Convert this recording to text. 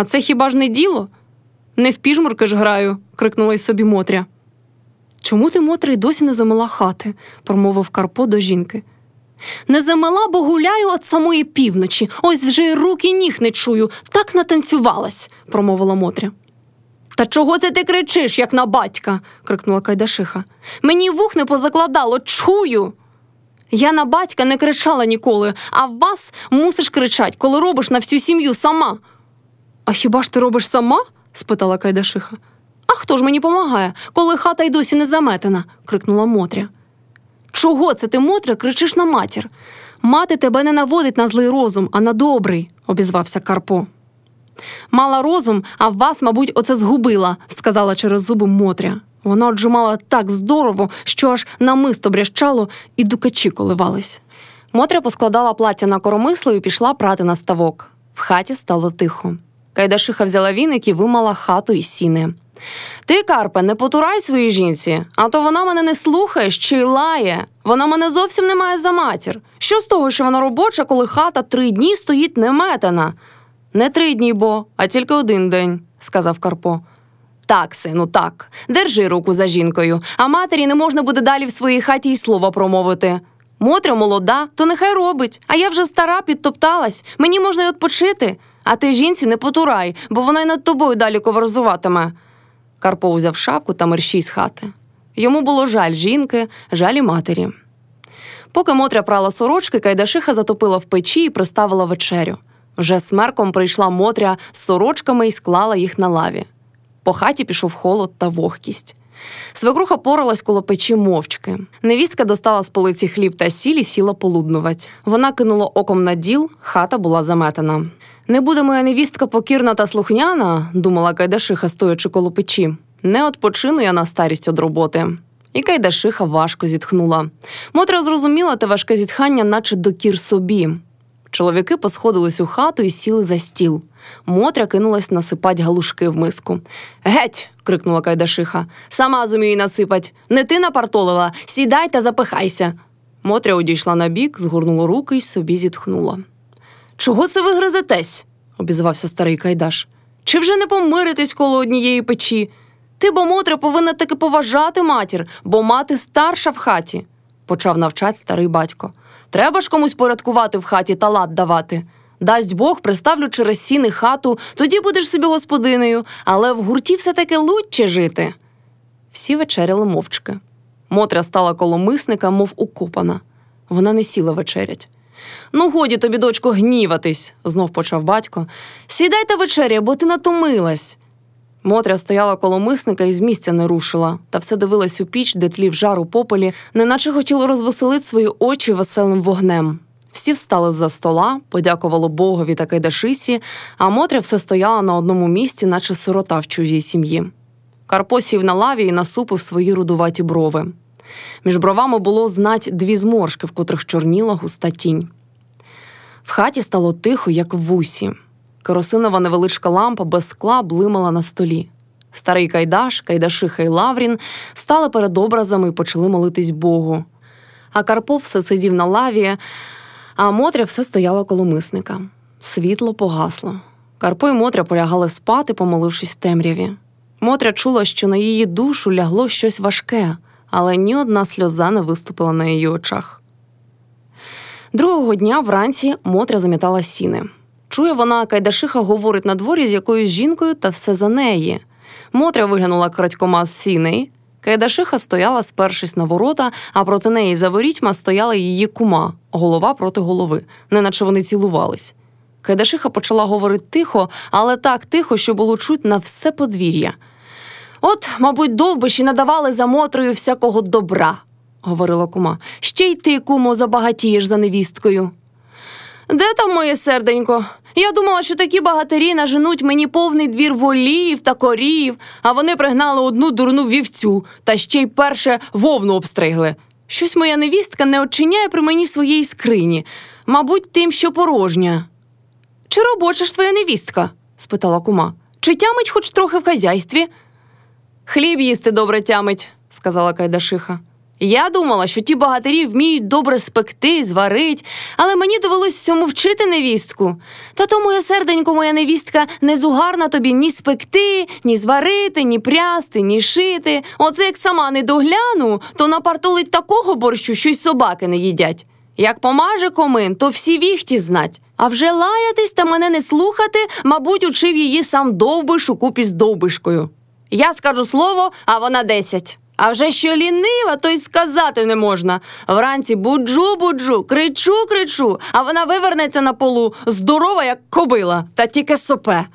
А це хіба ж не діло? Не в піжмурки ж граю, крикнула й собі Мотря. Чому ти, Мотря, й досі не замила хати? промовив Карпо до жінки. Не замила, бо гуляю от самої півночі. Ось вже й руки ніг не чую. Так натанцювалась, промовила Мотря. Та чого це ти кричиш, як на батька? крикнула Кайдашиха. Мені вух не позакладало, чую. Я на батька не кричала ніколи, а вас мусиш кричать, коли робиш на всю сім'ю сама. А хіба ж ти робиш сама? спитала Кайдашиха. А хто ж мені помагає, коли хата й досі не заметена? крикнула Мотря. Чого це ти, Мотря, кричиш на матір? Мати тебе не наводить на злий розум, а на добрий, обізвався Карпо. Мала розум, а вас, мабуть, оце згубила, сказала через зуби Мотря. Вона отжимала так здорово, що аж намисто брящало, і дукачі коливались. Мотря поскладала плаття на коромисло і пішла прати на ставок. В хаті стало тихо. Кайдашиха взяла віник і вимала хату і сіни. Ти, Карпе, не потурай своїй жінці, а то вона мене не слухає, ще й лає. Вона мене зовсім не має за матір. Що з того, що вона робоча, коли хата три дні стоїть неметана? Не три дні, бо, а тільки один день, сказав Карпо. Так, сину, так. Держи руку за жінкою, а матері не можна буде далі в своїй хаті й слова промовити. Мотря молода, то нехай робить, а я вже стара підтопталась, мені можна й відпочити. А ти жінці не потурай, бо вона й над тобою далі коварзуватиме. Карпо узяв шапку та мерщій з хати. Йому було жаль жінки, жаль і матері. Поки Мотря прала сорочки, Кайдашиха затопила в печі і приставила вечерю. Вже смерком прийшла Мотря з сорочками і склала їх на лаві. По хаті пішов холод та вогкість. Свекруха поралась коло печі мовчки. Невістка достала з полиці хліб та сіль і сіла полуднувать. Вона кинула оком на діл, хата була заметена. Не буде моя невістка покірна та слухняна, думала Кайдашиха, стоячи коло печі. Не отпочину я на старість від роботи. І Кайдашиха важко зітхнула. Мотря зрозуміла те важке зітхання, наче докір собі. Чоловіки посходились у хату і сіли за стіл. Мотря кинулась насипать галушки в миску. Геть. крикнула Кайдашиха. Сама зумію насипать. Не ти напартолила, сідай та запихайся. Мотря одійшла на бік, згорнула руки й собі зітхнула. Чого це ви гризетесь? обізвався старий Кайдаш. Чи вже не помиритесь коло однієї печі? Ти, бо Мотря, повинна таки поважати матір, бо мати старша в хаті, почав навчати старий батько. Треба ж комусь порядкувати в хаті та лад давати. Дасть Бог, приставлю через сіни хату, тоді будеш собі господинею, але в гурті все таки лучче жити. Всі вечеряли мовчки. Мотря стала коло мисника, мов укопана. Вона не сіла вечерять. Ну, годі тобі, дочко, гніватись, знов почав батько. Сідай та вечеря, бо ти натомилась. Мотря стояла коло мисника і з місця не рушила, та все дивилась у піч, де тлів жар у попелі, неначе хотіло розвеселити свої очі веселим вогнем. Всі встали з-за стола, подякували Богові та Кайдашисі, а Мотря все стояла на одному місці, наче сирота в чужій сім'ї. Карпо сів на лаві і насупив свої рудуваті брови. Між бровами було знать дві зморшки, в котрих чорніла густа тінь. В хаті стало тихо, як в вусі. Керосинова невеличка лампа без скла блимала на столі. Старий Кайдаш, Кайдашиха й Лаврін стали перед образами і почали молитись Богу. А Карпо все сидів на лаві, а Мотря все стояла коло мисника. Світло погасло. Карпо й Мотря полягали спати, помолившись темряві. Мотря чула, що на її душу лягло щось важке, але ні одна сльоза не виступила на її очах. Другого дня вранці Мотря замітала сіни. Чує вона, Кайдашиха говорить на дворі з якоюсь жінкою та все за неї. Мотря виглянула крадькома з сіней. Кайдашиха стояла, спершись на ворота, а проти неї за ворітьма стояла її кума, голова проти голови, неначе вони цілувались. Кайдашиха почала говорити тихо, але так тихо, що було чуть на все подвір'я. От, мабуть, довбиші надавали за Мотрою всякого добра, говорила кума. Ще й ти, кумо, забагатієш за невісткою. Де там моє серденько? Я думала, що такі багатирі наженуть мені повний двір волів та корів, а вони пригнали одну дурну вівцю та ще й перше вовну обстригли. Щось моя невістка не очиняє при мені своєї скрині, мабуть, тим, що порожня. Чи робоча ж твоя невістка? спитала кума. Чи тямить хоч трохи в хазяйстві? Хліб їсти добре тямить, сказала Кайдашиха. Я думала, що ті богатирі вміють добре спекти, зварить, але мені довелось всьому вчити невістку. Та то моє серденько, моя невістка, не зугарна тобі ні спекти, ні зварити, ні прясти, ні шити. Оце як сама не догляну, то напартолить такого борщу, що й собаки не їдять. Як помаже комин, то всі віхті знать. А вже лаятись та мене не слухати, мабуть, учив її сам довбиш у купі з довбишкою. Я скажу слово, а вона десять. А вже що лінива, то й сказати не можна. Вранці буджу, буджу, кричу, кричу, а вона вивернеться на полу, здорова, як кобила, та тільки сопе.